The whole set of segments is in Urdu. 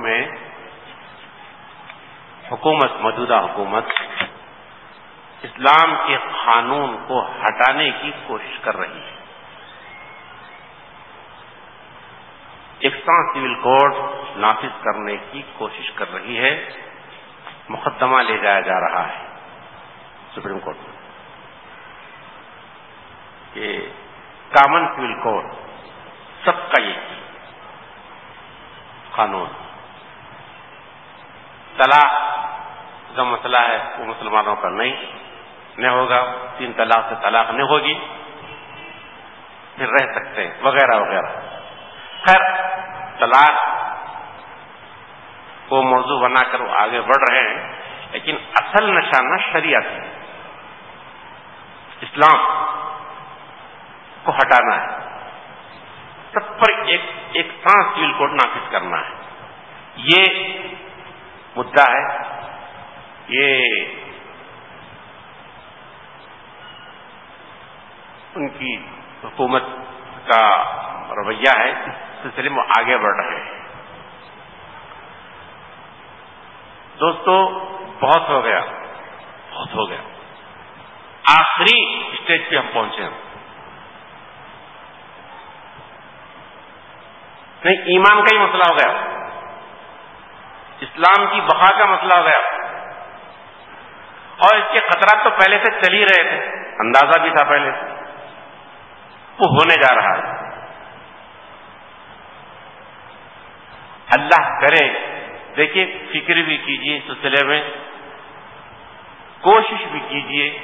میں حکومت، موجودہ حکومت اسلام کے قانون کو ہٹانے کی کوشش کر رہی ہے۔ یکساں سول کوڈ نافذ کرنے کی کوشش کر رہی ہے، مقدمہ لے جایا جا رہا ہے سپریم کورٹ میں۔ کہ کامن سول کوڈ سب کا یہ قانون۔ طلاق کا مسئلہ ہے، وہ مسلمانوں کا نہیں نہیں ہوگا، تین طلاق سے طلاق نہیں ہوگی۔ پھر رہ سکتے ہیں، وغیرہ وغیرہ۔ خیر، طلاق کو موضوع بنا کر وہ آگے بڑھ رہے ہیں، لیکن اصل نشانہ شریعت ہے۔ اسلام کو ہٹانا ہے۔ سب پر ایک ایک سانس سیل کوڈ نافذ کرنا ہے۔ یہ مدعا ہے۔ یہ ان کی حکومت کا رویہ ہے۔ اس سلسلے میں آگے بڑھ رہے ہیں۔ دوستو، بہت ہو گیا۔ بہت ہو گیا۔ آخری اسٹیج پہ ہم پہنچے ہیں۔ نہیں، ایمان کا ہی مسئلہ ہو گیا۔ اسلام کی بقا کا مسئلہ ہو گیا۔ اور اس کے خطرات تو پہلے سے چل ہی رہے تھے، اندازہ بھی تھا پہلے سے۔ وہ ہونے جا رہا ہے۔ اللہ کرے، دیکھیے، فکر بھی کیجیے اس سلسلے میں۔ کوشش بھی کیجیے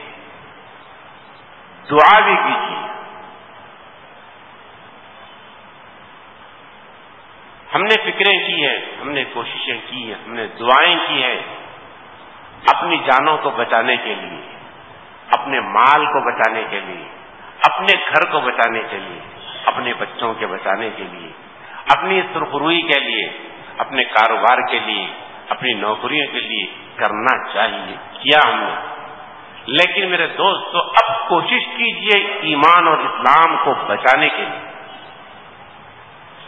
دعا بھی کیجیے ہم نے فکریں کی ہیں، ہم نے کوششیں کی ہیں، ہم نے دعائیں کی ہیں اپنی جانوں کو بچانے کے لیے، اپنے مال کو بچانے کے لیے، اپنے گھر کو بچانے کے لیے، اپنے بچوں کے بچانے کے لیے، اپنی سرخروئی کے لیے، اپنے کاروبار کے لیے، اپنی نوکریوں کے لیے کرنا چاہیے، کیا ہم نے؟ لیکن میرے دوست اب کوشش کیجیے ایمان اور اسلام کو بچانے کے لیے۔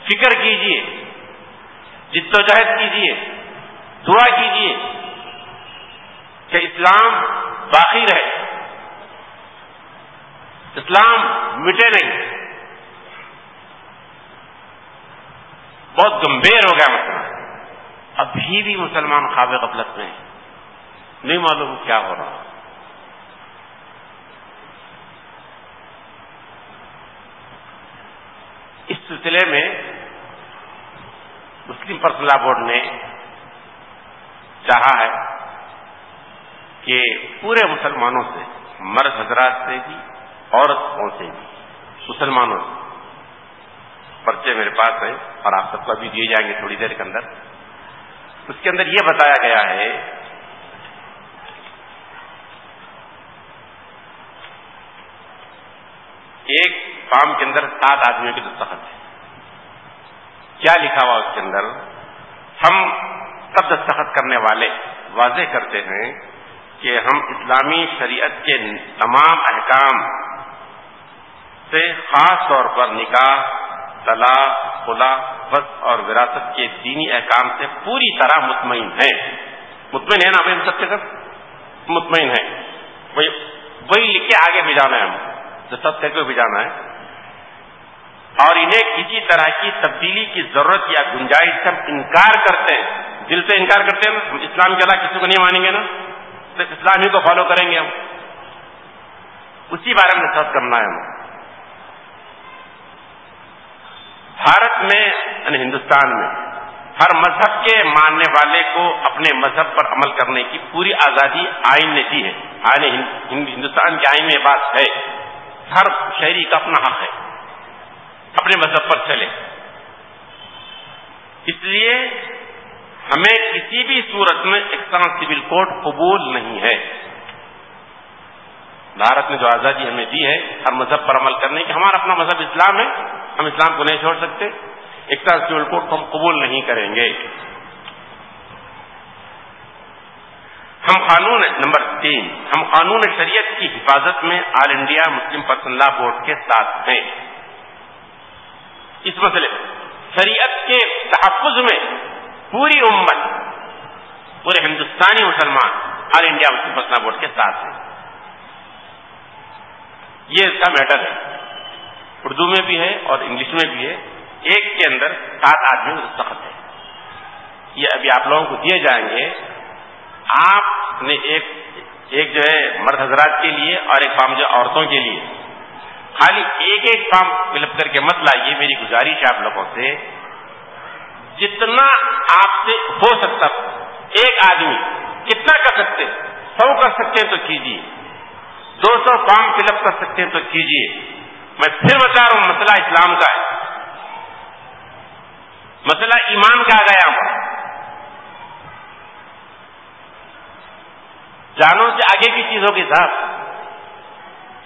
فکر کیجیے جدوجہد کیجیے، دعا کیجیے کہ اسلام باقی رہے۔ اسلام مٹے نہیں۔ بہت گمبھیر ہو گیا مسئلہ ابھی بھی مسلمان خواب غفلت میں نہیں معلوم کیا ہو رہا۔ اس سلسلے میں مسلم پرسنل بورڈ نے چاہا ہے کہ پورے مسلمانوں سے، مرد حضرات سے بھی عورتوں سے بھی، مسلمانوں سے پرچے میرے پاس ہیں اور آپ سب کو ابھی دیے جائیں گے تھوڑی دیر کے اندر۔ اس کے اندر یہ بتایا گیا ہے ایک فارم کے اندر سات آدمیوں کی دستخط ہے۔ کیا لکھا ہوا اس کے اندر؟ ہم سب دستخط کرنے والے واضح کرتے ہیں کہ ہم اسلامی شریعت کے تمام احکام سے خاص طور پر نکاح، طلاق، خلا بس اور وراثت کے دینی احکام سے پوری طرح مطمئن ہیں۔ مطمئن ہے نا ہمیں سب کے سب مطمئن ہے وہی لکھ کے آگے بھی جانا ہے ہم۔ جو سب کے بھی جانا ہے۔ اور انہیں کسی طرح کی تبدیلی کی ضرورت یا گنجائش سے ہم انکار کرتے ہیں۔ دل سے انکار کرتے ہیں۔ ہم اسلام کے اللہ کسی کو نہیں مانیں گے نا۔ صرف اسلام ہی کو فالو کریں گے ہم۔ اسی بارے میں سب کرنا ہے ہم۔ بھارت میں یعنی ہندوستان میں ہر مذہب کے ماننے والے کو اپنے مذہب پر عمل کرنے کی پوری آزادی آئین نے دی ہے۔ یعنی آئین ہندوستان کے آئین میں بات ہے۔ ہر شہری کا اپنا حق ہے۔ اپنے مذہب پر چلے۔ اس لیے ہمیں کسی بھی صورت میں ایکسٹرنل سول کوڈ قبول نہیں ہے۔ بھارت نے جو آزادی ہمیں دی ہے، ہر مذہب پر عمل کرنے کی، ہمارا اپنا مذہب اسلام ہے۔ ہم اسلام کو نہیں چھوڑ سکتے۔ ایکسٹرنل سول کوڈ کو ہم قبول نہیں کریں گے۔ ہم قانون نمبر تین، ہم قانون شریعت کی حفاظت میں all India Muslim personal law board کے ساتھ ہیں۔ اس مسئلے شریعت کے تحفظ میں پوری امت، پورے ہندوستانی مسلمان، آل انڈیا مسلم فسنا بورڈ کے ساتھ ہیں۔ یہ اس کا میٹر ہے۔ اردو میں بھی ہے اور انگلش میں بھی ہے۔ ایک کے اندر سات آدمی دستخط ہے یہ ابھی آپ لوگوں کو دیے جائیں گے۔ آپ نے ایک ایک جو ہے مرد حضرات کے لیے اور ایک فارم جو عورتوں کے لیے۔ خالی ایک ایک فارم فلپ کر کے مت لائیے میری گزارش ہے آپ لوگوں سے۔ جتنا آپ سے ہو سکتا، ایک آدمی کتنا کر سکتے، سو کر سکتے ہیں تو کیجیے۔ دو سو فارم فل اپ کر سکتے ہیں تو کیجیے۔ میں پھر بتا رہا ہوں، مسئلہ اسلام کا ہے۔ مسئلہ ایمان کا آ گیا ہوں جانوں سے آگے کی چیز ہوگی صاحب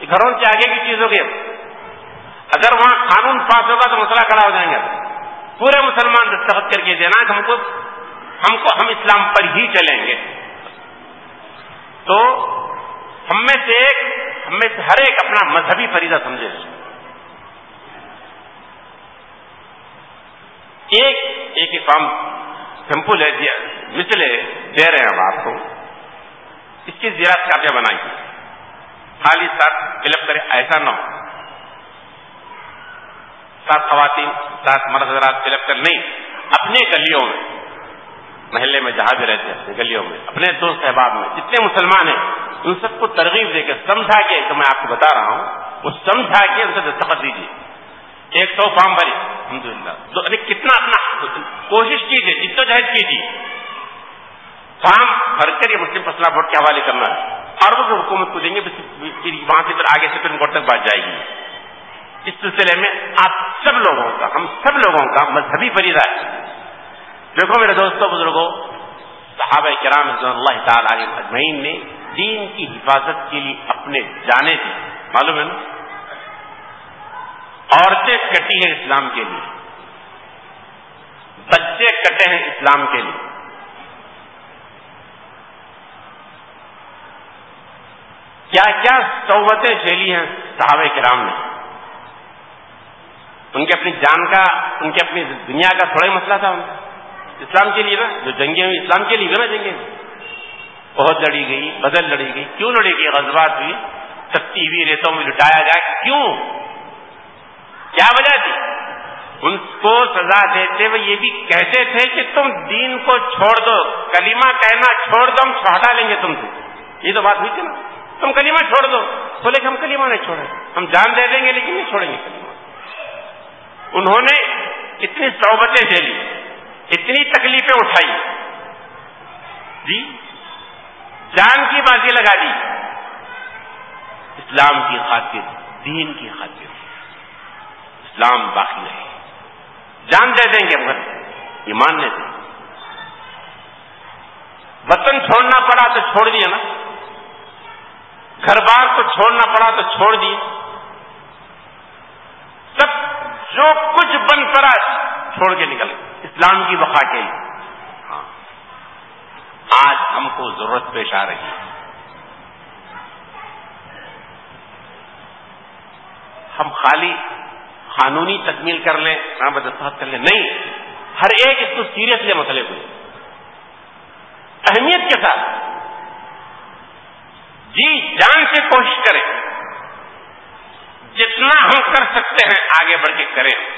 گھروں سے آگے کی چیز ہوگی اگر وہاں قانون پاس ہوگا تو مسئلہ کھڑا ہو جائیں گے۔ پورے مسلمان دستخط کر کے دینا ہم کو ہم کو ہم اسلام پر ہی چلیں گے۔ تو ہم میں سے ایک ہم میں سے ہر ایک اپنا مذہبی فریضہ سمجھے۔ ایک ایک فارم سمپل ہے جی- مسلے دے رہے ہیں ہم آپ کو۔ اس کی زیرات کاپیاں بنائی۔ خالی ساتھ فلپ کرے، ایسا نہ ہو۔ سات خواتین، سات مرد حضرات فلپ کر نہیں اپنے گلیوں میں، محلے میں جہاں بھی رہتے ہیں گلیوں میں، اپنے دوست احباب میں، جتنے مسلمان ہیں، ان سب کو ترغیب دے کے سمجھا کے، تو میں آپ کو بتا رہا ہوں، وہ سمجھا کے ان سے دستخط دیجیے ایک سو فارم بھری الحمد للہ یعنی کتنا اپنا کوشش کیجیے جدوجہد کیجیے فارم بھر کر یہ مسلم فصلہ بورڈ کے حوالے کرنا ہے۔ اور وہ حکومت کو دیں گے وہاں سے پھر آگے سپریم کورٹ تک بات جائے گی۔ اس سلسلے میں آپ سب لوگوں کا، ہم سب لوگوں کا مذہبی فریضہ ہے۔ دیکھو میرے دوستوں بزرگوں صحابہ کرام اللہ تعالی علیہ اجمعین نے دین کی حفاظت کے لیے اپنے جانے دی معلوم ہے نا؟ عورتیں کٹی ہیں اسلام کے لیے۔ بچے کٹے ہیں اسلام کے لیے۔ کیا کیا صحبتیں جھیلی ہیں صحابہ کرام نے؟ ان کے اپنی جان کا، ان کے اپنی دنیا کا تھوڑا ہی مسئلہ تھا۔ ان کا اسلام کے لیے نا، جو جنگیں ہوئی اسلام کے لیے نا جنگیں۔ بہت لڑی گئی، بدل لڑی گئی۔ کیوں لڑی گئی؟ غزبات ہوئی سکتی ہوئی، ریتوں میں لٹایا گیا کیوں؟ کیا وجہ تھی؟ ان کو سزا دیتے ہوئے یہ بھی کہتے تھے کہ تم دین کو چھوڑ دو کلیمہ کہنا چھوڑ دو، ہم چھوٹا لیں گے تم سے۔ یہ تو بات ہوئی تھی نا۔ تم کلیمہ چھوڑ دو۔ بولے کہ ہم کلیمہ نہیں چھوڑیں۔ ہم جان دے دیں گے لیکن نہیں چھوڑیں گے کلیمہ انہوں نے اتنی صحبتیں جھیلی، اتنی تکلیفیں اٹھائی۔ جی جان کی بازی لگا دی۔ اسلام کی خاطر، دین کی خاطر۔ اسلام باقی رہے جان دے دیں گے مگر ایمان نہیں دیں۔ وطن چھوڑنا پڑا تو چھوڑ دیا نا۔ گھر بار کو چھوڑنا پڑا تو چھوڑ دیے۔ سب جو کچھ بن پڑا، چھوڑ کے نکل اسلام کی بقا کے لیے۔ ہاں۔ آج ہم کو ضرورت پیش آ رہی ہے۔ ہم خالی قانونی تکمیل کر لیں دستخط کر لیں۔ نہیں، ہر ایک اس کو سیریسلی مسئلے کو اہمیت کے ساتھ۔ جی جان سے کوشش کریں۔ جتنا ہم کر سکتے ہیں، آگے بڑھ کے کریں۔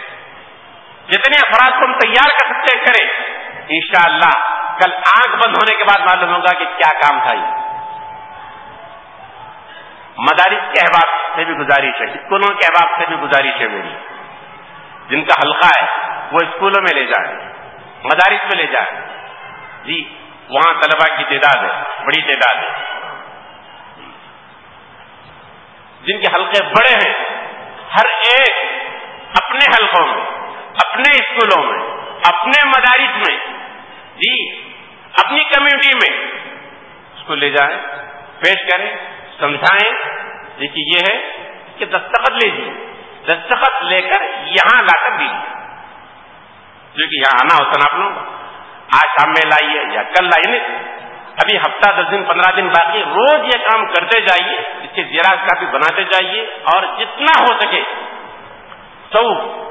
جتنے افراد کو ہم تیار کر سکتے ہیں، کریں۔ انشاءاللہ، کل آنکھ بند ہونے کے بعد معلوم ہوگا کہ کیا کام تھا یہ۔ مدارس کے احباب سے بھی گزارش ہے، اسکولوں کے احباب سے بھی گزارش ہے میری۔ جن کا حلقہ ہے، وہ اسکولوں میں لے جائیں۔ مدارس میں لے جائیں۔ جی وہاں طلبا کی تعداد ہے، بڑی تعداد ہے۔ جن کے حلقے بڑے ہیں، ہر ایک اپنے حلقوں میں، اپنے اسکولوں میں، اپنے مدارس میں جی اپنی کمیونٹی میں۔ اس کو لے جائیں، پیش کریں، سمجھائیں۔ دیکھیے، یہ ہے کہ دستخط لے لیجیے۔ دستخط لے کر یہاں لا کر دیجیے۔ جو کہ یہاں آنا ہوتا نا آپ لوگوں آج شام میں لائیے یا کل لائیے۔ ابھی ہفتہ دس دن، پندرہ دن باقی، روز یہ کام کرتے جائیے، اس کے زیراج کافی بناتے جائیے اور جتنا ہو سکے سو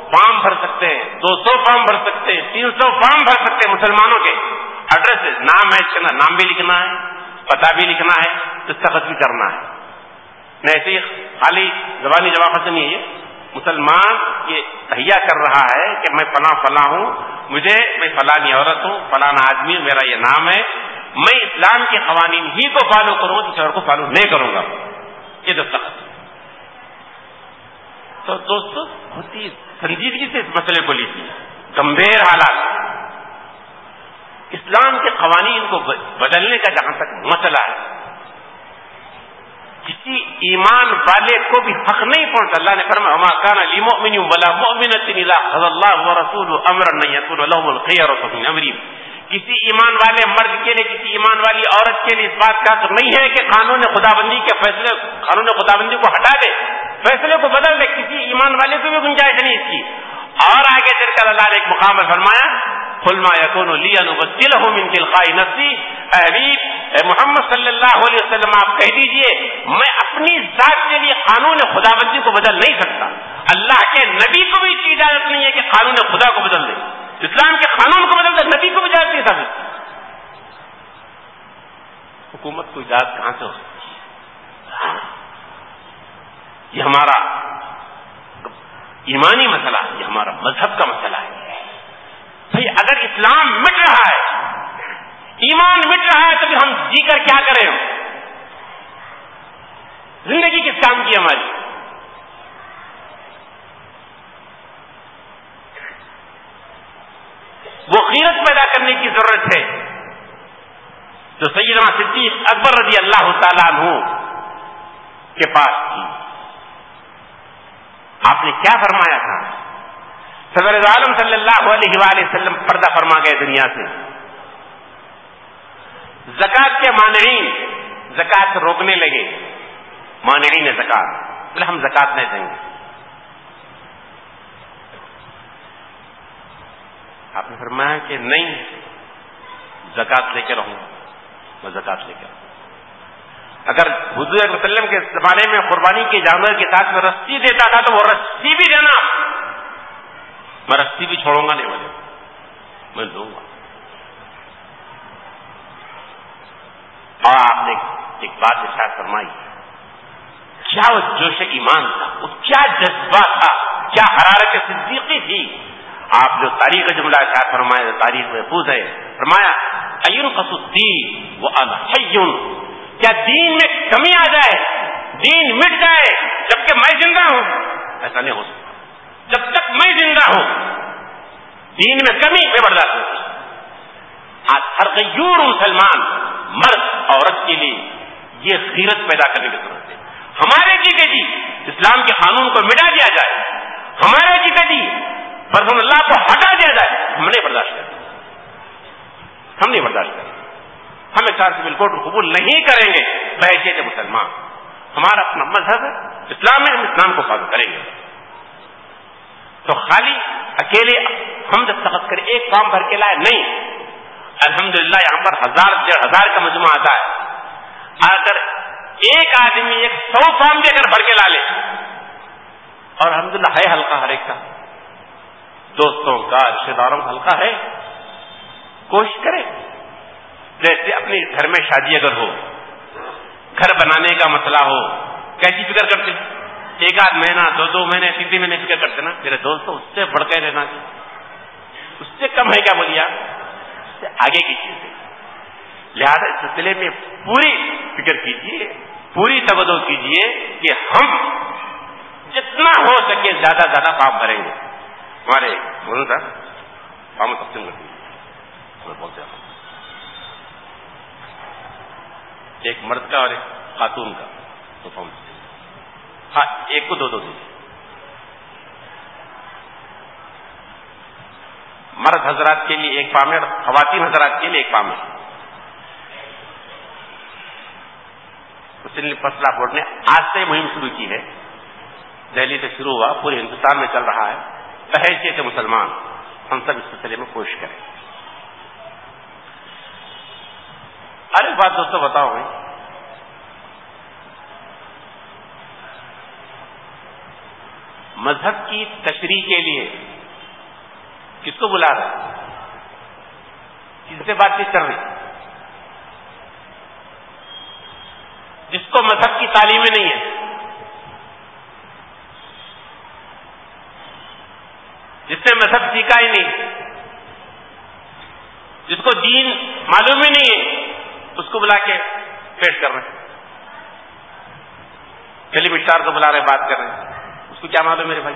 فارم بھر سکتے ہیں، دو سو فارم بھر سکتے ہیں، تین سو فارم بھر سکتے ہیں مسلمانوں کے۔ ایڈریس نام ہے نام بھی لکھنا ہے پتا بھی لکھنا ہے، دستخط بھی کرنا ہے۔ نہیں ایسے خالی زبانی جواب نہیں ہے مسلمان یہ تہیا کر رہا ہے کہ میں فلاں فلاں ہوں، مجھے، میں فلانی عورت ہوں فلانا آدمی میرا یہ نام ہے۔ میں اسلام کے قوانین ہی کو فالو کروں گا کسی اور کو فالو نہیں کروں گا۔ یہ دستخط تو دوستو، بہت ہی سنجیدگی سے اس مسئلے کو لیجیے۔ گمبھیر حالات۔ اسلام کے قوانین کو بدلنے کا جہاں تک مسئلہ ہے، کسی ایمان والے کو بھی حق نہیں پہنچتا۔ اللہ نے فرمایا ہما کان علی مؤمن ولا مؤمنۃ الا خذ الله ورسوله امرا ان يكون لهم الخيار من امرهم کسی ایمان والے مرد کے لیے، کسی ایمان والی عورت کے لیے اس بات کا نہیں ہے کہ قانون خدا بندی کے فیصلے، قانون خدا بندی کو ہٹا دے، فیصلے کو بدل دے، کسی ایمان والے کو بھی گنجائش نہیں اس کی۔ اور آگے چل کر اللہ نے ایک مقام میں فرمایا فلما یقون دل ہوں من تلقائی نفسی حبیب محمد صلی اللہ علیہ وسلم، آپ کہہ دیجیے، میں اپنی ذات کے لیے قانون خدا بندی کو بدل نہیں سکتا۔ اللہ کے نبی کو بھی اس کی اجازت نہیں ہے کہ قانون خدا کو بدل دے۔ اسلام کے قانون کو بدل دے، نبی کو بھی اجازت نہیں سکتا حکومت کو اجازت کہاں سے ہو سکتی یہ ہمارا ایمانی مسئلہ ہے، یہ ہمارا مذہب کا مسئلہ ہے۔ بھائی، اگر اسلام مٹ رہا ہے، ایمان مٹ رہا ہے تو پھر ہم جی کر کیا کریں؟ زندگی کس کام کی ہماری؟ وہ قیرت پیدا کرنے کی ضرورت ہے۔ جو سیدنا صدیق اکبر رضی اللہ تعالیٰ عنہ کے پاس تھی۔ آپ نے کیا فرمایا تھا؟ صدر عالم صلی اللہ علیہ وآلہ وسلم پردہ فرما گئے دنیا سے۔ زکات کے مانعین زکات روکنے لگے۔ مانعین زکات بولے ہم زکات نہیں دیں گے۔ آپ نے فرمایا کہ نہیں، زکات لے کے رہوں، میں زکات لے کے رہوں۔ اگر حضور وسلم کے زمانے میں قربانی کے جانور کے ساتھ میں رسی دیتا تھا تو وہ رسی بھی دینا۔ میں رسی بھی چھوڑوں گا، نہیں بولے میں دوں گا۔ اور آپ نے ایک بات ارشاد فرمائی، کیا وہ جوش ایمان تھا؟ وہ کیا جذبہ تھا؟ کیا حرارت صدیقی تھی؟ آپ جو تاریخ جملہ ارشاد فرمایا تاریخ محفوظ ہے، فرمایا ایون وہ الحیون کیا دین میں کمی آ جائے؟ دین مٹ جائے جبکہ میں زندہ ہوں؟ ایسا نہیں ہو سکتا۔ جب تک میں زندہ ہوں، دین میں کمی میں برداشت ہوتی آج ہر غیور مسلمان مرد، عورت کے لیے یہ سیرت پیدا کرنے کی ضرورت ہے۔ ہمارے جی کہ جی اسلام کے قانون کو مٹا دیا جائے۔ ہمارے جی کہ جی برسن اللہ کو ہٹا دیا جائے، ہم نہیں برداشت کرتے۔ ہم نہیں برداشت کرتے۔ ہم اس سے بالکل قبول نہیں کریں گے۔ بحثیت مسلمان۔ ہمارا اپنا مذہب اسلام میں ہم اسلام کو فالو کریں گے۔ تو خالی اکیلے ہم دستخط کریں ایک فارم بھر کے لائے، نہیں۔ الحمدللہ، یہاں پر ہزار ڈیڑھ ہزار کا مجموعہ آتا ہے۔ اگر ایک آدمی ایک سو فارم بھی اگر بھر کے لا لے، اور الحمدللہ ہے ہلکا ہر ایک کا۔ دوستوں کا رشتے داروں کا ہلکا ہے۔ کوشش کرے جیسے اپنے گھر میں شادی اگر ہو، گھر بنانے کا مسئلہ ہو، کیسی فکر کرتے ایک آدھ مہینہ، دو دو مہینے، تین تین مہینے فکر کرتے نا۔ میرے دوست اس سے بڑھ کے رہنا اس سے کم ہے کیا بولیا؟ اس سے آگے کی چیز ہے۔ لہذا اس سلسلے میں پوری فکر کیجیے پوری توجہ کیجیے کہ ہم جتنا ہو سکے زیادہ زیادہ کام کریں گے۔ ہمارے بولوں تھا کام تقسیم کر دیجیے بہت زیادہ ایک مرد کا اور ایک خاتون کا تو فارم ہاں ایک کو دو دو دیجیے مرد حضرات کے لیے ایک فارم ہے خواتین حضرات کے لیے ایک فارم ہے مسلم فصلہ بورڈ نے آج سے مہم شروع کی ہے دہلی سے شروع ہوا پورے ہندوستان میں چل رہا ہے تحیثیت مسلمان، ہم سب اس سلسلے میں کوشش کریں۔ ارے بات دوستوں بتاؤ بھائی مذہب کی تشریح کے لیے کس کو بلا رہا کس سے بات چیت کر رہی جس کو مذہب کی تعلیمیں نہیں ہے جس نے مذہب سیکھا ہی نہیں۔ جس کو دین معلوم ہی نہیں ہے، اس کو بلا کے پیش کر رہے ہیں۔ فلم اسٹار کو بلا رہے بات کر رہے ہیں۔ اس کو کیا معلوم میرے بھائی؟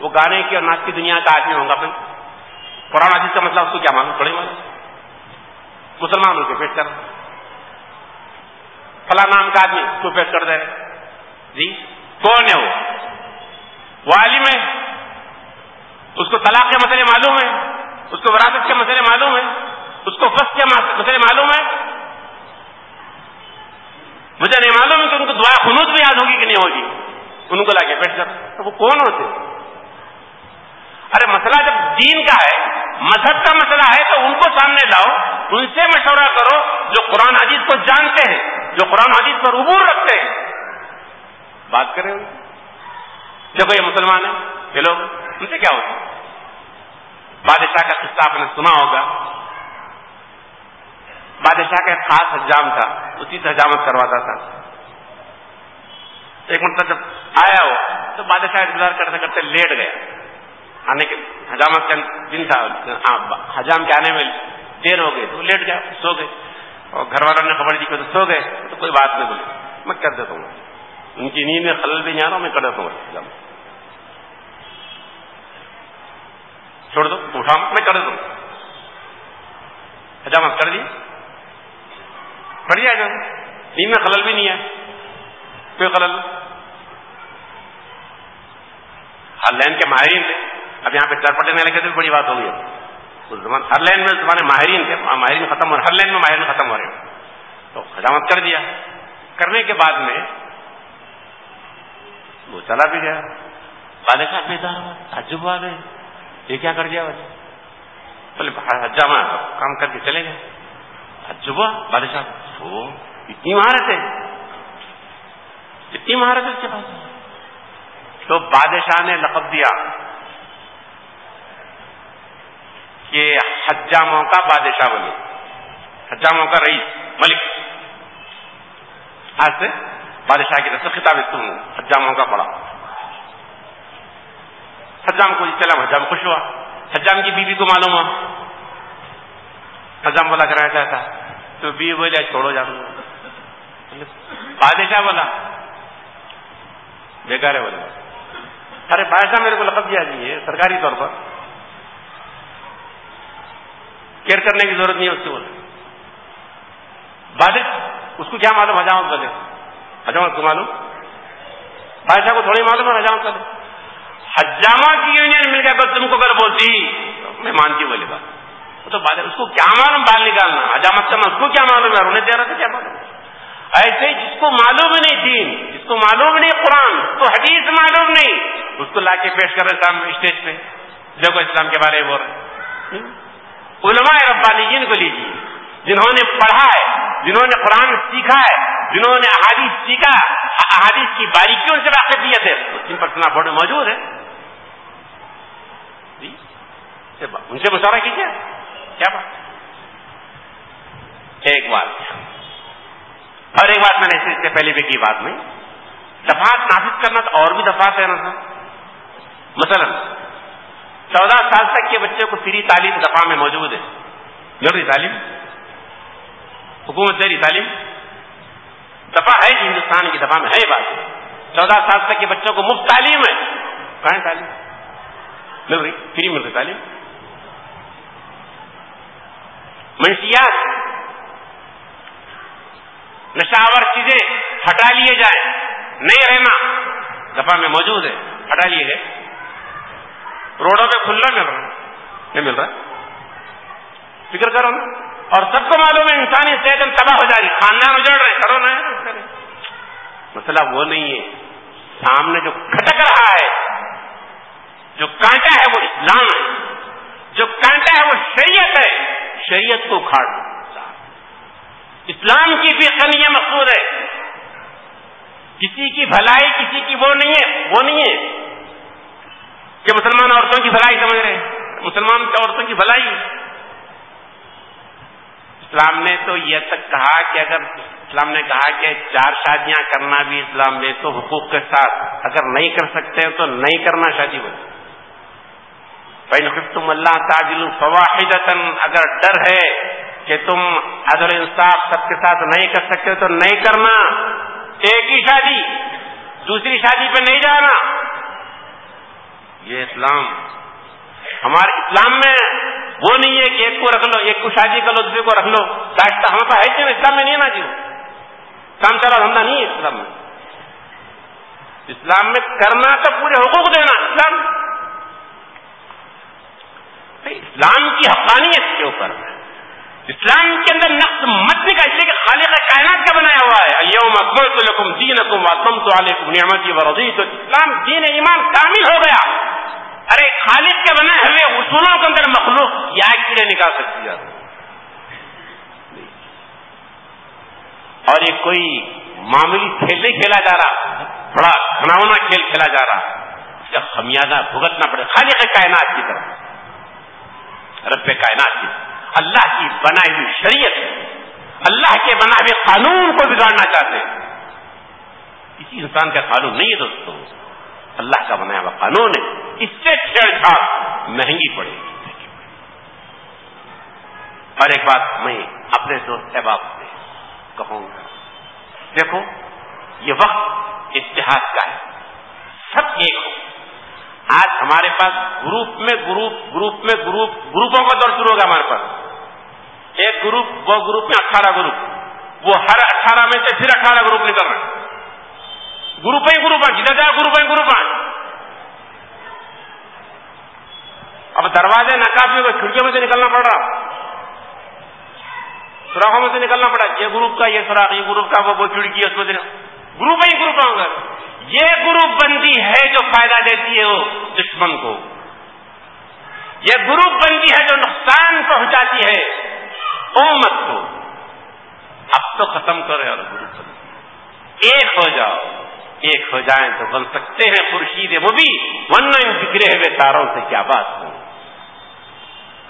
وہ گانے کی اور ناچ کی دنیا کا آدمی ہوگا بھائی قرآن عزیز کا مسئلہ اس کو کیا معلوم؟ پڑے معلوم مسلمان کو پیش کر رہے فلاں نام کا آدمی اس کو پیش کر دے رہے جی کون ہے وہ؟ وہ عالم ہے۔ اس کو طلاق کے مسئلے معلوم ہے اس کو وراثت کے مسئلے معلوم ہے اس کو فس کے مسئلے معلوم ہے مجھے نہیں معلوم ہے کہ ان کو دعا خنوط بھی یاد ہوگی کہ نہیں ہوگی۔ ان کو لا کے بیٹھ کر تو وہ کون ہوتے؟ ارے مسئلہ جب دین کا ہے، مذہب کا مسئلہ ہے، تو ان کو سامنے لاؤ، ان سے مشورہ کرو جو قرآن حدیث کو جانتے ہیں، جو قرآن حدیث پر عبور رکھتے ہیں۔ بات کریں دیکھو یہ مسلمان ہے یہ لوگ، ان سے کیا ہوتا بادشاہ کا قصہ آپ نے سنا ہوگا۔ بادشاہ کا ایک خاص حجام تھا، اسی سے حجامت کرواتا تھا۔ ایک مرتبہ جب آیا ہو تو بادشاہ انتظار کرتے کرتے لیٹ گیا آنے کے حجامت کا دن تھا ہاں، حجام کے آنے میں دیر ہو گئی، تو لیٹ گیا، سو گئے۔ اور گھر والوں نے خبر دی کہ سو گئے، تو کوئی بات نہیں بولی۔ میں کر دیتا ہوں۔ ان کی نیند میں خلل بھی نہیں آ رہا، میں کر دیتا ہوں حجام چھوڑ دو، اٹھا میں کر دیتا ہوں۔ اچھا، حجامت کر دی بڑھیا جائے۔ نیند میں خلل بھی نہیں ہے۔ کوئی خلل؟ ہر لائن کے ماہرین تھے۔ اب یہاں پہ چرپٹے نہیں لگے تو بڑی بات ہوگی اس زمان ہر لائن میں زمانے ماہرین تھے، ماہرین ختم ہو رہے ہر لائن میں ماہرین ختم ہو رہے ہیں۔ تو اچھا، حجامت کر دیا۔ کرنے کے بعد میں وہ چلا بھی گیا۔ بادشاہ بیدار ہوا تعجب آ گئے۔ یہ کیا کر دیا بولے ہاں، ہاں، حجامہ کام کر کے چلے گئے۔ ہاں، تعجب بادشاہ اتنی مہارت ہے۔ اتنی مہارت ہے اس کے پاس۔ تو بادشاہ نے لقب دیا کہ حجاموں کا بادشاہ بنے۔ حجاموں کا رئیس، ملک۔ آج سے بادشاہ کی طرف سے خطاب اس حجاموں کا پڑا حجام کو چلا حجام خوش ہوا حجام کی بیوی کو معلوم ہوا حجام بولا کرانا چاہتا تو بی بولے چھوڑو جا بادشاہ بولا بیکار ہے بولے ارے بادشاہ میرے کو لقب دیا جی سرکاری طور پر کیئر کرنے کی ضرورت نہیں ہے اس سے بولے بادش اس کو کیا معلوم حجامت بولے حجامت کو معلوم بادشاہ کو تھوڑی معلوم ہے حجامت بولے حجامہ کی یونین مل گیا تم کو اگر بولتی میں مانتی بولے بات۔ تو اس کو کیا معلوم بال نکالنا؟ حجامت کا اس کو کیا معلوم؟ ہے انہیں دے رہا تھا، کیا معلوم؟ ایسے جس کو معلوم نہیں دین، جس کو معلوم نہیں قرآن اس کو حدیث معلوم نہیں، اس کو لا کے پیش کر رہے سامنے اسٹیج پہ۔ دیکھو اسلام کے بارے میں بول رہے علماء ربانیین کو لیجیے۔ جنہوں نے پڑھا ہے، جنہوں نے قرآن سیکھا ہے، جنہوں نے احادیث سیکھا، احادیث کی باریکیوں سے واقفیت ہے۔ جن پر سنا بورڈ موجود ہے جی، ان سے مشورہ کیجیے کیا بات؟ ایک بات۔ اور ایک بات میں نے اس سے پہلے بھی کی بات میں۔ دفات نافذ کرنا تو اور بھی دفات ہے نا مثلا، چودہ سال تک کے بچے کو فری تعلیم دفاع میں موجود ہے۔ ضروری تعلیم؟ حکومت ضروری تعلیم دفاع ہے جی ہندوستان کی، دفاع میں ہے بات. چودہ سال تک کے بچوں کو مفت تعلیم ہے. کہاں تعلیم؟ مل رہی، فری مل رہی تعلیم. منشیات. نشاور چیزیں ہٹا لیے جائیں. نہیں رہنا دفاع میں موجود ہے، ہٹا لیے گئے. روڈوں پہ کھلا مل رہا نہیں مل رہا. فکر کرو نا. اور سب کو معلوم ہے انسانی صحت تباہ ہو جا رہی خاندان اجڑ رہے کرو نا۔ مسئلہ وہ نہیں ہے۔ سامنے جو کھٹک رہا ہے، جو کانٹا ہے وہ اسلام ہے۔ جو کانٹا ہے وہ شریعت ہے۔ شریعت کو کھاڑ اسلام کی بھی قنیہ مقصود ہے۔ کسی کی بھلائی کسی کی وہ نہیں ہے، وہ نہیں ہے۔ کہ مسلمان عورتوں کی بھلائی سمجھ رہے ہیں۔ مسلمان عورتوں کی بھلائی۔ اسلام نے تو یہ تک کہا کہ اگر اسلام نے کہا کہ چار شادیاں کرنا بھی اسلام میں تو حقوق کے ساتھ اگر نہیں کر سکتے تو نہیں کرنا شادی ہو بین تم اللہ تعجل فواہد اگر ڈر ہے کہ تم عدل انصاف سب کے ساتھ نہیں کر سکتے تو نہیں کرنا۔ ایک ہی شادی، دوسری شادی پہ نہیں جانا۔ یہ اسلام، ہمارے اسلام میں وہ نہیں ہے کہ ایک کو رکھ لو، ایک کو شادی کر لو، دوسرے کو رکھ لو۔ داشتہ ہم ہے کیوں اسلام میں نہیں ہے نا جی۔ کام چلا دھندا نہیں ہے اسلام میں۔ اسلام میں کرنا تو پورے حقوق دینا، اسلام۔ اسلام کی حقانیت کے اوپر۔ اسلام کے اندر نقص مت کا اس لیے کہ خالق کائنات کا بنایا ہوا ہے۔ یوم اکبر تو لکم دین اکم واسم تو علیکم نعمتی تو اسلام دین ایمان کامل ہو گیا۔ ارے خالد کے بنائے ہوئے اصولوں کے اندر مخلوق یا کیڑے نکال سکتی ہے اور یہ کوئی معمولی کھیل نہیں کھیلا جا رہا، بڑا گھناونا کھیل کھیلا جا رہا۔ اس کا خمیازہ بھگتنا پڑے۔ خالق کائنات کی طرف۔ رب کائنات کی اللہ کی بنائی ہوئی شریعت۔ اللہ کے بنائے ہوئے قانون کو بگاڑنا چاہتے ہیں۔ کسی انسان کا قانون نہیں ہے دوستوں اللہ کا بنایا ہوا قانون ہے، اس سے چھیڑ چھاڑ مہنگی پڑے گی۔ اور ایک بات میں اپنے دوست احباب سے کہوں گا، دیکھو، یہ وقت اتحاد کا ہے۔ سب ایک ہو۔ آج ہمارے پاس گروپ میں گروپ گروپ میں گروپ، گروپوں کا دور شروع ہوگا ہمارے پاس۔ ایک گروپ، وہ گروپ میں اٹھارہ گروپ۔ وہ ہر اٹھارہ میں سے پھر اٹھارہ گروپ نکل رہے ہیں گروپ ہی گروپ جدھر جائے گروپ گروپ اب دروازے نکافی ہوئے کھڑکیوں میں سے نکلنا پڑ رہا سوراخوں میں سے نکلنا پڑا یہ گروپ کا یہ سوراخ یہ گروپ کا وہ کھڑکی ہے اس میں گروپ ہی گروپ ہوں گا یہ گروپ بندی ہے جو فائدہ دیتی ہے وہ دشمن کو یہ گروپ بندی ہے جو نقصان پہنچاتی ہے امت کو اب تو ختم کرے اور گروپ بندی ایک ہو جاؤ ایک ہو جائیں تو بن سکتے ہیں خورشید وہ بھی ورنہ ان بکھرے ہوئے تاروں سے کیا بات ہو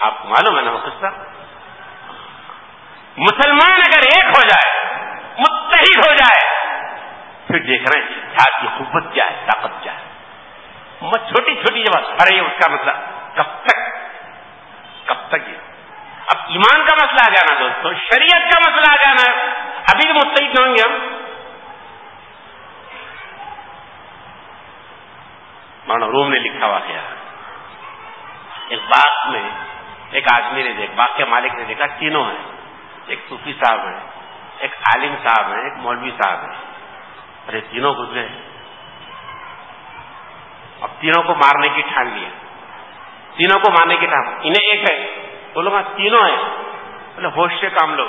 آپ کو معلوم ہے نا قصہ؟ مسلمان اگر ایک ہو جائے، متحد ہو جائے، پھر دیکھ رہے ہیں جہاد کی قوت کیا ہے، طاقت کیا ہے۔ چھوٹی چھوٹی جب ارے اس کا مسئلہ کب تک؟ کب تک یہ؟ اب ایمان کا مسئلہ آ جانا دوستوں شریعت کا مسئلہ آ جانا ابھی تو مستحد ہوں گے ہم۔ مولانا روم نے لکھا ہوا کیا ایک باغ میں ایک آدمی نے دیکھ باغ کے مالک نے دیکھا، تینوں ہیں۔ ایک صوفی صاحب ہیں، ایک عالم صاحب ہیں، ایک مولوی صاحب ہیں۔ ارے، تینوں گزرے ہیں۔ اب تینوں کو مارنے کی ٹھان لیا۔ تینوں کو مارنے کی ٹھان انہیں ایک ہے۔ تو لوگ تینوں ہیں۔ بولے، ہوش سے کام لوگ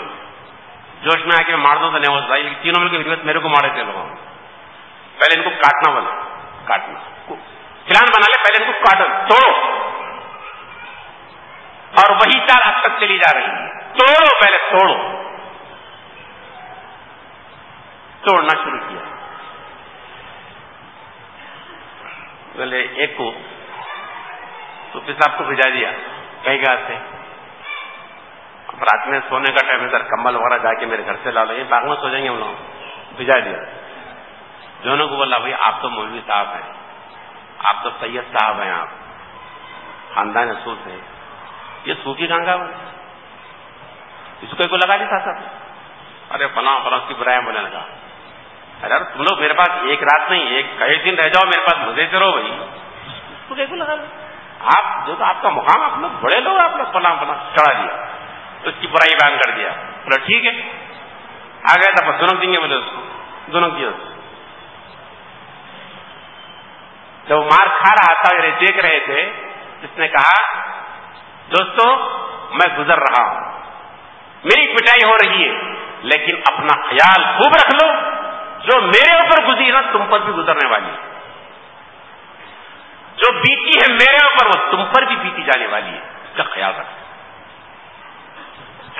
جوش میں آ کے مار دو تو نہیں تینوں مل کے میرے کو مارے تھے لوگوں۔ پہلے ان کو کاٹنا بولے، کاٹنا۔ پلان بنا لے، پہلے ان کو کاٹو، توڑو۔ اور وہی چار حد تک چلی جا رہی ہے۔ توڑو پہلے، توڑو۔ توڑنا شروع کیا۔ بولے، ایک کو تو صاحب کو بھیجا دیا۔ کہیں گا سے۔ رات میں سونے کا ٹائم ہے سر کمبل وغیرہ جا کے میرے گھر سے لا لو، یہ باغ میں سو جائیں گے ہم لوگ۔ بھیجا دیا۔ دونوں کو بولا، بھائی، آپ تو مولوی صاحب ہیں۔ آپ تو سید صاحب ہیں آپ۔ خاندان اصول سے یہ سوکھی گانگا اس کو لگا نہیں تھا سب۔ ارے فلاں فلاں کی برائے بولنے لگا۔ ارے یار، تم لوگ میرے پاس ایک رات نہیں، ایک کئی دن رہ جاؤ، میرے پاس مزے سے رہو بھائی۔ کو لگا؟ آپ جو تو آپ کا مقام، آپ لوگ بڑے لوگ آپ لوگ فلاں فلاں چڑھا دیا۔ اس کی برائی بیان کر دیا۔ بولا ٹھیک ہے۔ آ گیا تھا دونوں دیں گے بولے اس کو۔ دونوں دیا اس کو جب مار کھا رہا تھا یعنی دیکھ رہے تھے، اس نے کہا، دوستو، میں گزر رہا ہوں۔ میری پٹائی ہو رہی ہے، لیکن اپنا خیال خوب رکھ لو، جو میرے اوپر گزری نا، تم پر بھی گزرنے والی جو بیتی ہے میرے اوپر، وہ تم پر بھی بیتی جانے والی ہے۔ اس کا خیال رکھ۔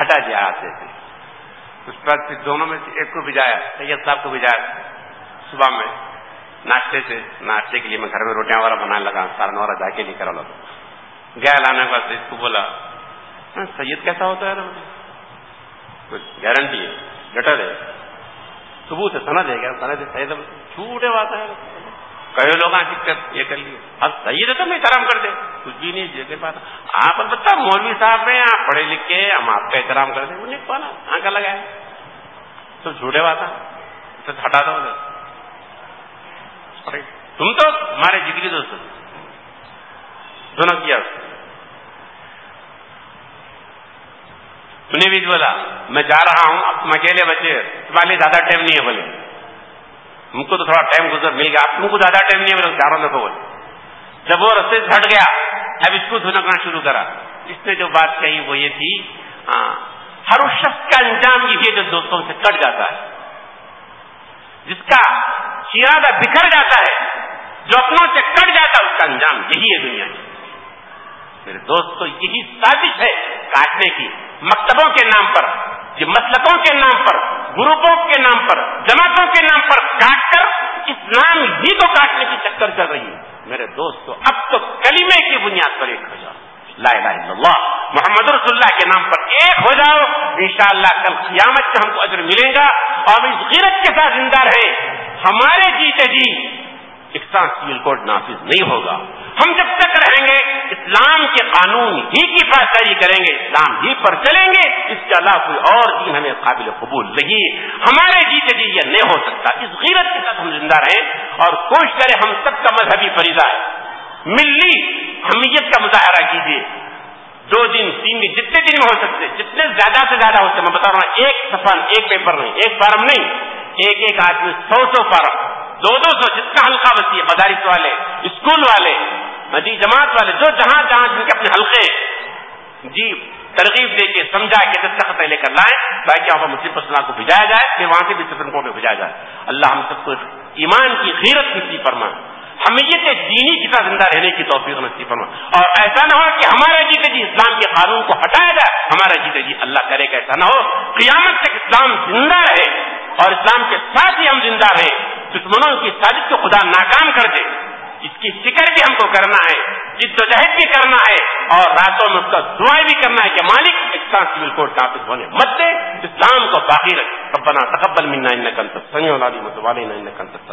ہٹا دیا آتے تھے اس پر دونوں میں سے ایک کو بھجایا سید صاحب کو بھجایا صبح میں ناشتے سے ناشتے کے لیے میں گھر میں روٹیاں والا بنانے لگا، سارا نوارا جا کے لے کر گیا لانے کے بعد اس کو بولا ہاں، سید کیسا ہوتا ہے کچھ گارنٹی ہے؟ ڈٹر ہے۔ ثبوت ہے سنا دے گا سنا دے سید چھوٹے بات ہے۔ کئی لوگ ہاں، یہ کر لیے۔ اب صحیح ہے تو میں احترام کر دیں کچھ بھی نہیں جگہ بات آپ البتہ مولوی صاحب ہیں، آپ پڑھے لکھے ہم آپ کا احترام کر دیں۔ انہیں پانا ہاں، آنکھا لگایا۔ سب جھوٹے بات ہے۔ ہٹا دو تم تو ہمارے جگری دوست دونوں کیا انہیں بھی بولا میں جا رہا ہوں اب تم اکیلے بچے تمہارے لیے زیادہ ٹائم نہیں ہے بولے ہم کو تو تھوڑا ٹائم گزر مل گیا تم کو زیادہ ٹائم نہیں ہے بولے چاروں میں بولے جب وہ رستے سے ہٹ گیا اب اس کو دھنکنا شروع کرا اس نے جو بات کہی وہ یہ تھی ہاں ہر اس شخص کا انجام یہ ہے جو دوستوں سے کٹ جاتا ہے جس کا چیرادہ بکھر جاتا ہے، جو اپنوں سے کٹ جاتا ہے، اس کا انجام یہی ہے دنیا کی۔ میرے دوستو، یہی سازش ہے کاٹنے کی۔ مکتبوں کے نام پر، یہ مسلکوں کے نام پر، گروپوں کے نام پر، جماعتوں کے نام پر کاٹ کر اسلام ہی کو کاٹنے کی چکر چل رہی ہے میرے دوستو، اب تو کلیمے کی بنیاد پر ایک ہو جاؤ۔ لا الہ الا اللہ، محمد رسول اللہ کے نام پر ایک ہو جاؤ۔ انشاءاللہ کل قیامت سے ہم کو اجر ملے گا اور اس غیرت کے ساتھ زندہ رہے ہمارے جیتے جی اقسام سیل کوڈ نافذ نہیں ہوگا۔ ہم جب تک رہیں گے، اسلام کے قانون ہی کی فیصلہ کریں گے، اسلام ہی پر چلیں گے۔ اس کے علاوہ کوئی اور دین ہمیں قابل قبول نہیں۔ ہمارے جیتے جی یہ نہیں ہو سکتا۔ اس غیرت کے ساتھ ہم زندہ رہیں اور کوشش کریں ہم سب کا مذہبی فریضہ ہے۔ ملی حمیت کا مظاہرہ کیجیے دو دن، تین دن، جتنے دن میں ہو سکتے، جتنے زیادہ سے زیادہ ہوتے میں بتا رہا ہوں، ایک سفر ایک پیپر نہیں، ایک فارم نہیں۔ ایک ایک آدمی سو سو فارم دو دو سو، جس کا حلقہ بسی ہے مدارس والے، اسکول والے جی جماعت والے، جو جہاں جہاں جن کے اپنے حلقے جی ترغیب دے کے، سمجھا کے دستخط لے کر لائیں تاکہ وہاں پر مصیبت صلاح کو بھیجایا جائے، پھر وہاں سے بھی سپریم کورٹ میں بھیجایا جائے۔ اللہ ہم سب کو ایمان کی غیرت نصیب فرما حمیت دینی کی طرح زندہ رہنے کی توفیق نصیب فرما اور ایسا نہ ہو کہ ہمارا جیتے جی اسلام کے قانون کو ہٹایا جائے، ہمارا جیتے جی اللہ کرے گا ایسا نہ ہو۔ قیامت تک اسلام زندہ رہے۔ اور اسلام کے ساتھ ہی ہم زندہ رہیں دشمنوں کی سازش کو خدا ناکام کر دے۔ اس کی فکر بھی ہم کو کرنا ہے، جد و جہد بھی کرنا ہے، اور راتوں میں اس کا دعائیں بھی کرنا ہے کہ مالک اسلام سول کوڈ نافذ ہونے مت دے۔ اسلام کو باقی رکھ۔ ربنا تقبل منا ان انت السميع والی وتب علينا انك انت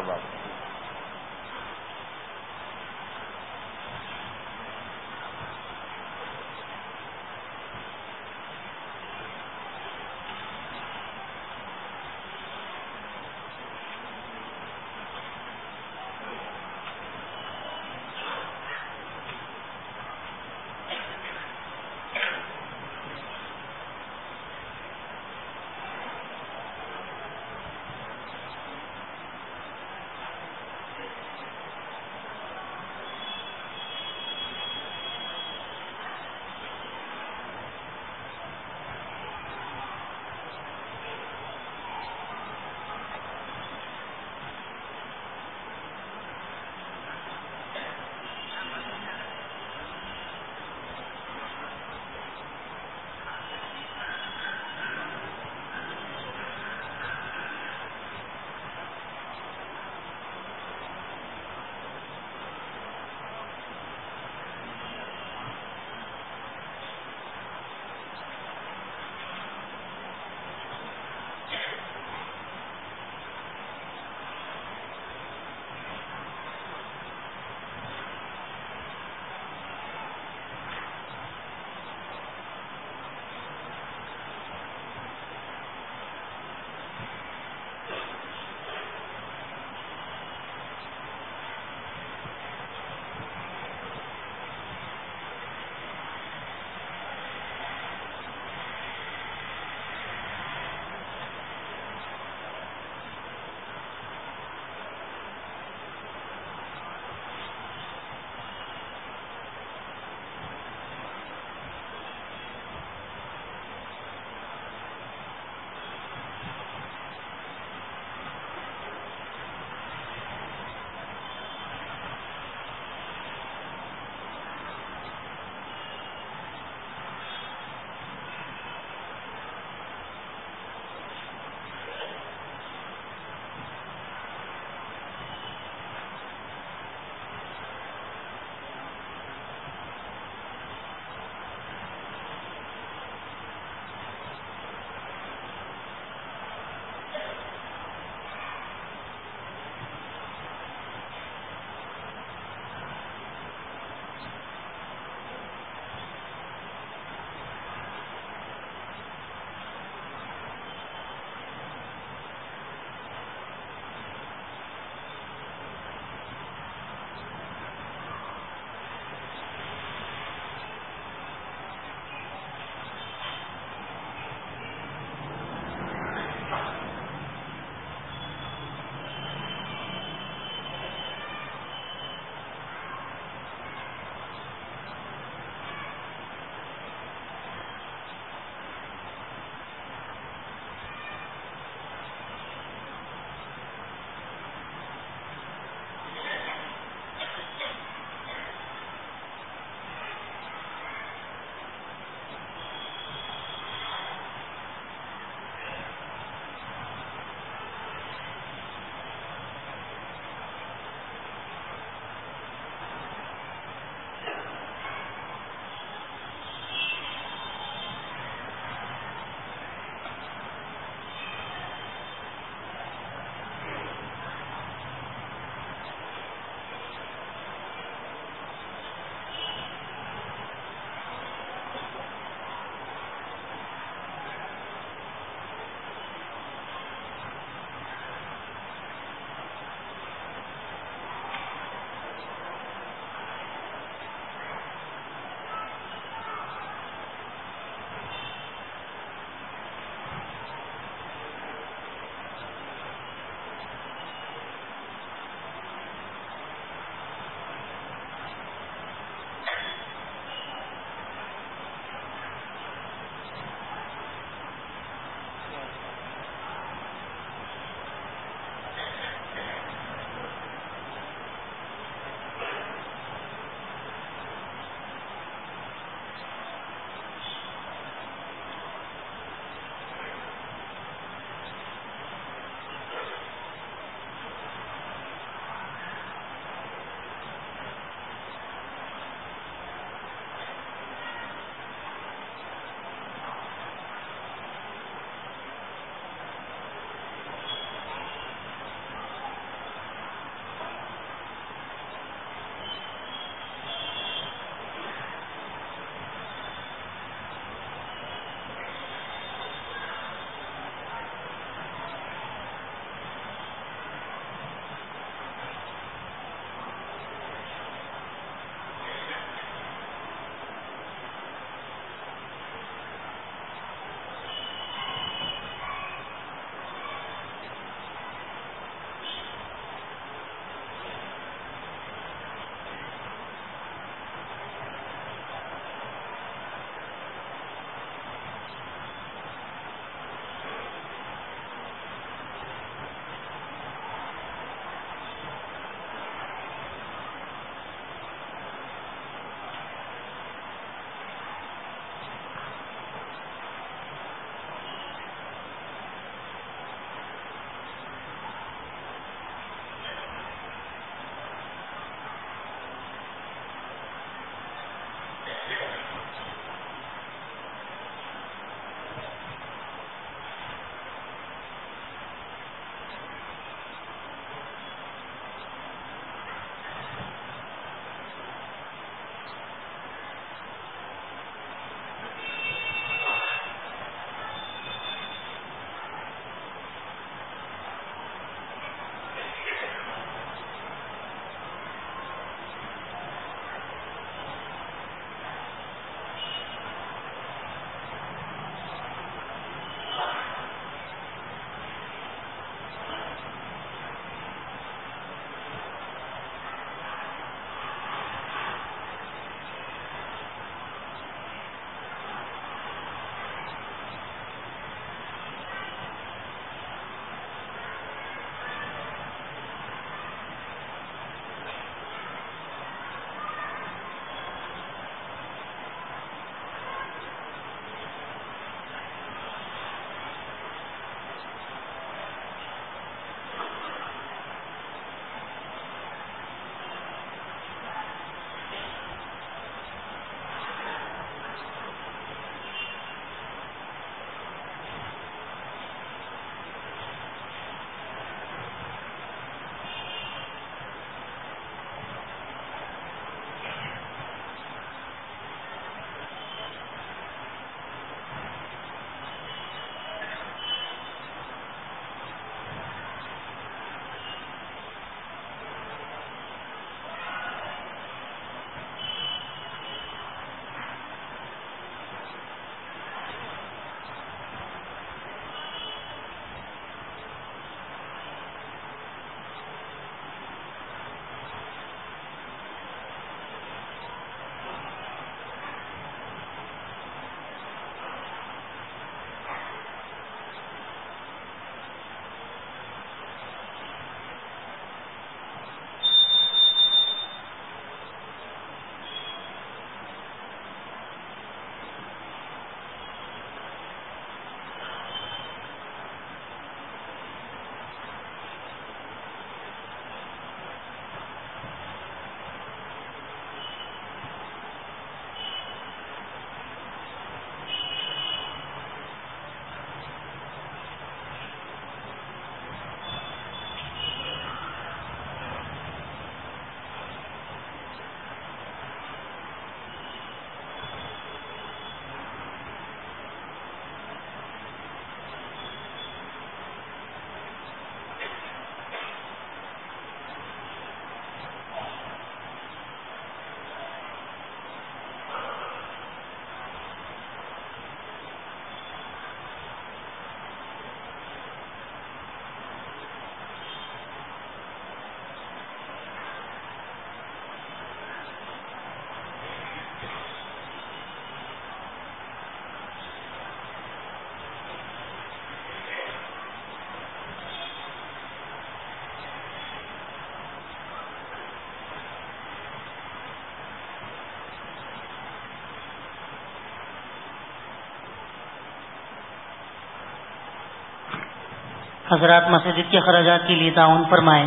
حضرات مسجد کے اخراجات کے لیے تعاون فرمائیں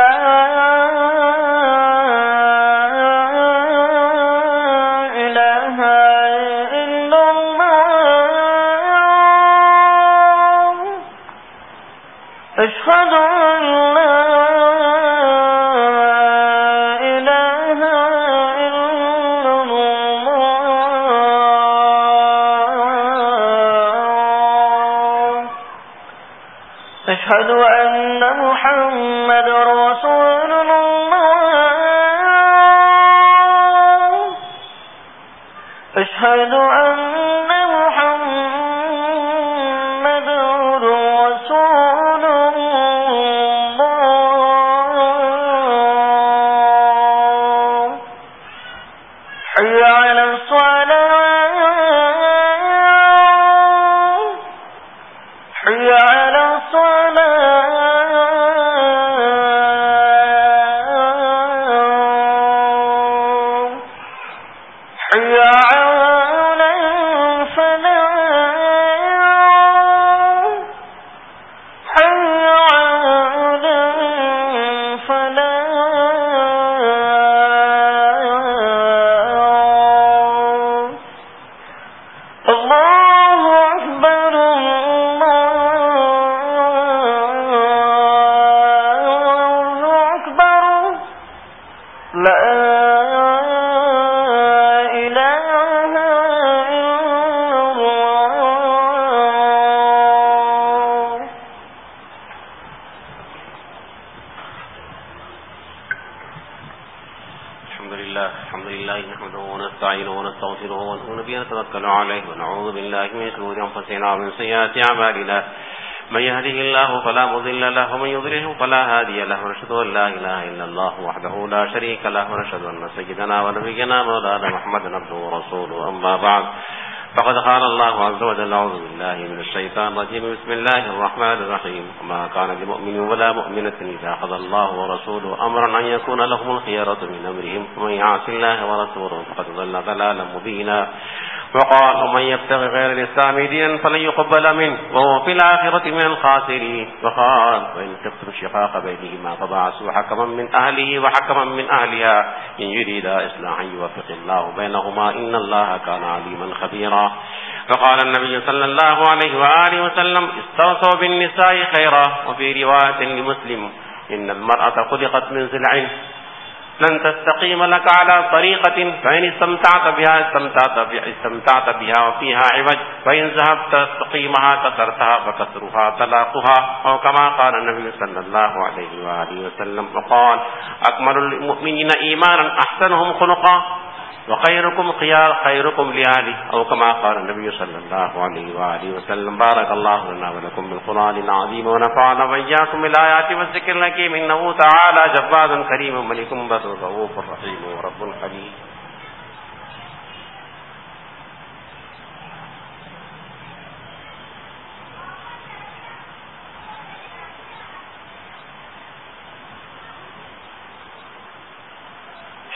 ونتوكل عليه ونعوذ بالله من شرور أنفسنا ومن سيئات أعمالنا. من يهده الله فلا مضل له ومن يضلله فلا هادي له ونشهد أن لا إله إلا الله وحده لا شريك له ونشهد أن سيدنا ونبينا مولانا محمدا عبده ورسوله. أما بعد فقد قال الله عز وجل أعوذ بالله من الشيطان الرجيم. بسم الله الرحمن الرحيم. وما كان لمؤمن ولا مؤمنة إذا أخذ الله ورسوله أمرا أن يكون لهم الخيرة من أمرهم. ومن يعص الله ورسوله فقد ضل ضلالا مبينا. وقال ومن يبتغي غير الإسلام دينا فلن يقبل منه وهو في الآخرة من الخاسرين. وقال وإن خفتم شقاق بينهما فبعثوا حكما من أهله وحكما من أهلها. إن يريد إصلاحا يوفق الله بينهما إن الله كان عليما خبيرا. وقال النبي صلى الله عليه وآله وسلم استوصوا بالنساء خيرا. وفي رواية لمسلم إن المرأة خلقت من زلع لن تستقيم لك على طريقة فإن استمتعت بها استمتعت بها, استمتعت بها وفيها عوج. فإن ذهبت تستقيمها كسرتها فكسرها طلاقها أو كما قال النبي صلى الله عليه وآله وسلم وقال أكمل المؤمنين إيمانا أحسنهم خلقا. وخيركم خيار، خيركم لآله أو كما قال النبي صلى الله عليه وآله وسلم، بارك الله لنا ولكم بالقرآن العظيم ونفعنا وإياكم بالآيات والذكر الحكيم، إنه تعالى جباد كريم ملك بر رؤوف رحيم، ورب حليم.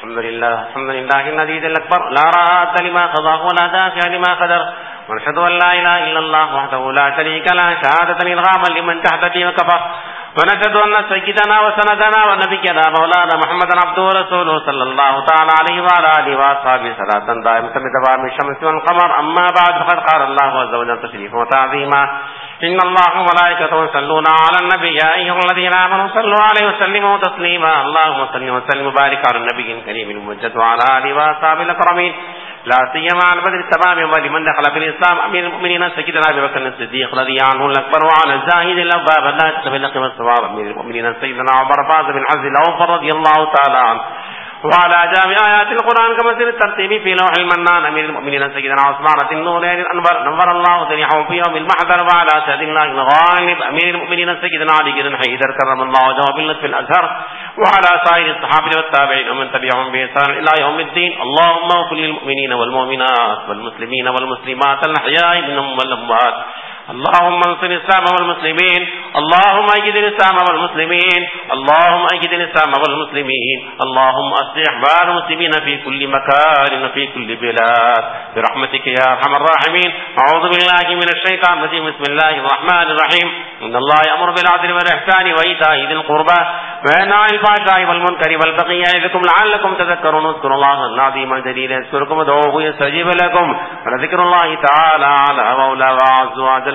الحمد لله الحمد لله الذي الأكبر لا راد لما قضاه ولا دافع لما قدر. ونشهد أن لا إله إلا الله وحده لا شريك له شهادة إرغاما لمن تحت وكفر ونشهد أن سيدنا وسندنا ونبينا مولانا محمدا عبده ورسوله صلى الله تعالى عليه وعلى آله وأصحابه صلاة دائمة بدوام الشمس والقمر. أما بعد، فقد قال الله عز وجل تشريفا وتعظيما إن الله وملائكته يصلون على النبي، يا أيها الذين آمنوا صلوا عليه وسلموا تسليما. اللهم صل وسلم وبارك على النبي الكريم المجد وعلى آله وأصحابه الأكرمين. لا سيما على بدر التمام ولمن دخل في الإسلام. أمير المؤمنين سيدنا أبي بكر الصديق رضي عنه الأكبر وعلى الزاهد الأبواب لا تتبلق والصواب أمير المؤمنين سيدنا عمر فاز بن عز الأوفر رضي الله تعالى عنه. وعلى جامع آيات القرآن كما سير الترتيب في لوح المنان أمير المؤمنين سيدنا عثمان النورين الأنبر نور الله ذريحه في يوم المحضر وعلى سيد الله الغالب أمير المؤمنين سيدنا علي بن حيدر كرم الله وجهه باللطف الأزهر وعلى سائر الصحابة والتابعين ومن تبعهم بإحسان إلى يوم الدين. اللهم اغفر للمؤمنين والمؤمنات والمسلمين والمسلمات الأحياء منهم والأموات. اللهم انصر الإسلام والمسلمين. اللهم أجد الإسلام والمسلمين. اللهم أجد الإسلام والمسلمين. اللهم أصلح بال المسلمين في كل مكان وفي كل بلاد. برحمتك يا أرحم الراحمين. أعوذ بالله من الشيطان الرجيم. بسم الله الرحمن الرحيم. إن الله يأمر بالعدل والإحسان وإيتاء ذي القربى وينهى عن الفحشاء والمنكر والبغي يعظكم لعلكم تذكرون. اذكروا الله العظيم الجليل. يذكركم ادعوه يستجيب لكم. ولذكر الله تعالى على مولى وعز وجل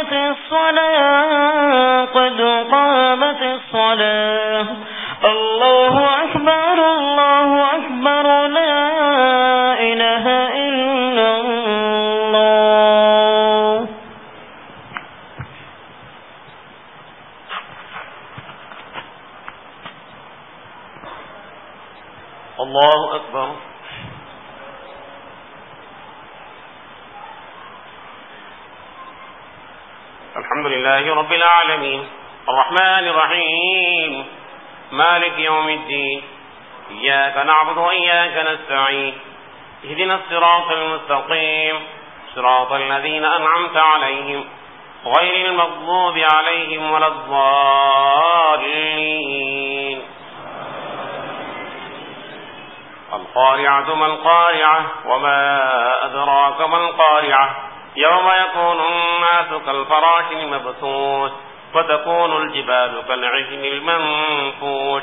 قامت الصلاة قد قامت الصلاة. يوم الدين. إياك نعبد وإياك نستعين. اهدنا الصراط المستقيم. صراط الذين أنعمت عليهم. غير المغضوب عليهم ولا الضالين. القارعة ما القارعة وما أدراك ما القارعة. يوم يكون الناس كالفراش المبثوث. وتكون الجبال كالعجن المنفوش.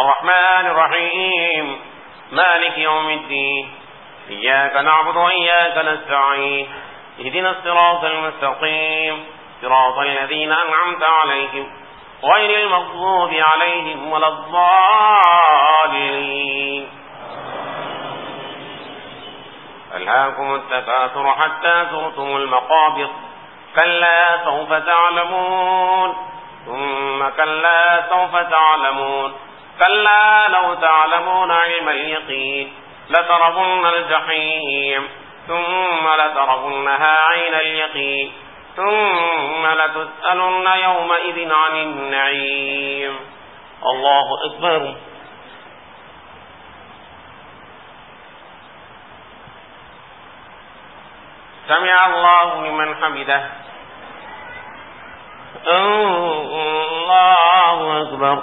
الرحمن الرحيم. مالك يوم الدين. إياك نعبد وإياك نستعين. اهدنا الصراط المستقيم. صراط الذين أنعمت عليهم. غير المغضوب عليهم ولا الضالين. ألهاكم التكاثر حتى زرتم المقابر. كلا سوف تعلمون. ثم كلا سوف تعلمون. كلا لو تعلمون علم اليقين لتربن الجحيم ثم لتربنها عين اليقين ثم لتسألن يومئذ عن النعيم. الله أكبر. سمع الله لمن حمده. الله أكبر.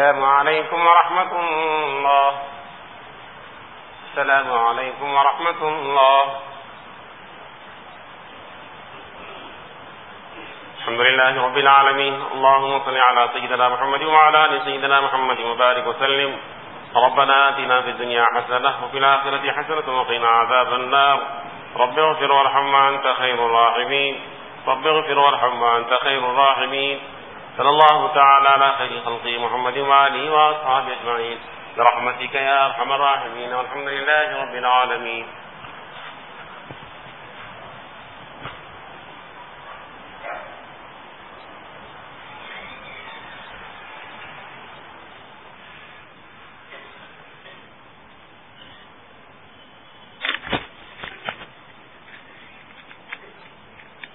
السلام عليكم ورحمة الله. السلام عليكم ورحمة الله. الحمد لله رب العالمين. اللهم صل على سيدنا محمد وعلى آل سيدنا محمد وبارك وسلم. ربنا آتنا في الدنيا حسنة وفي الآخرة حسنة وقنا عذاب النار. رب اغفر وارحم وأنت خير الراحمين. رب اغفر وارحم وأنت خير الراحمين. صلى الله تعالى على خير خلقه محمد وآله وأصحابه أجمعين برحمتك يا أرحم الراحمين والحمد لله رب العالمين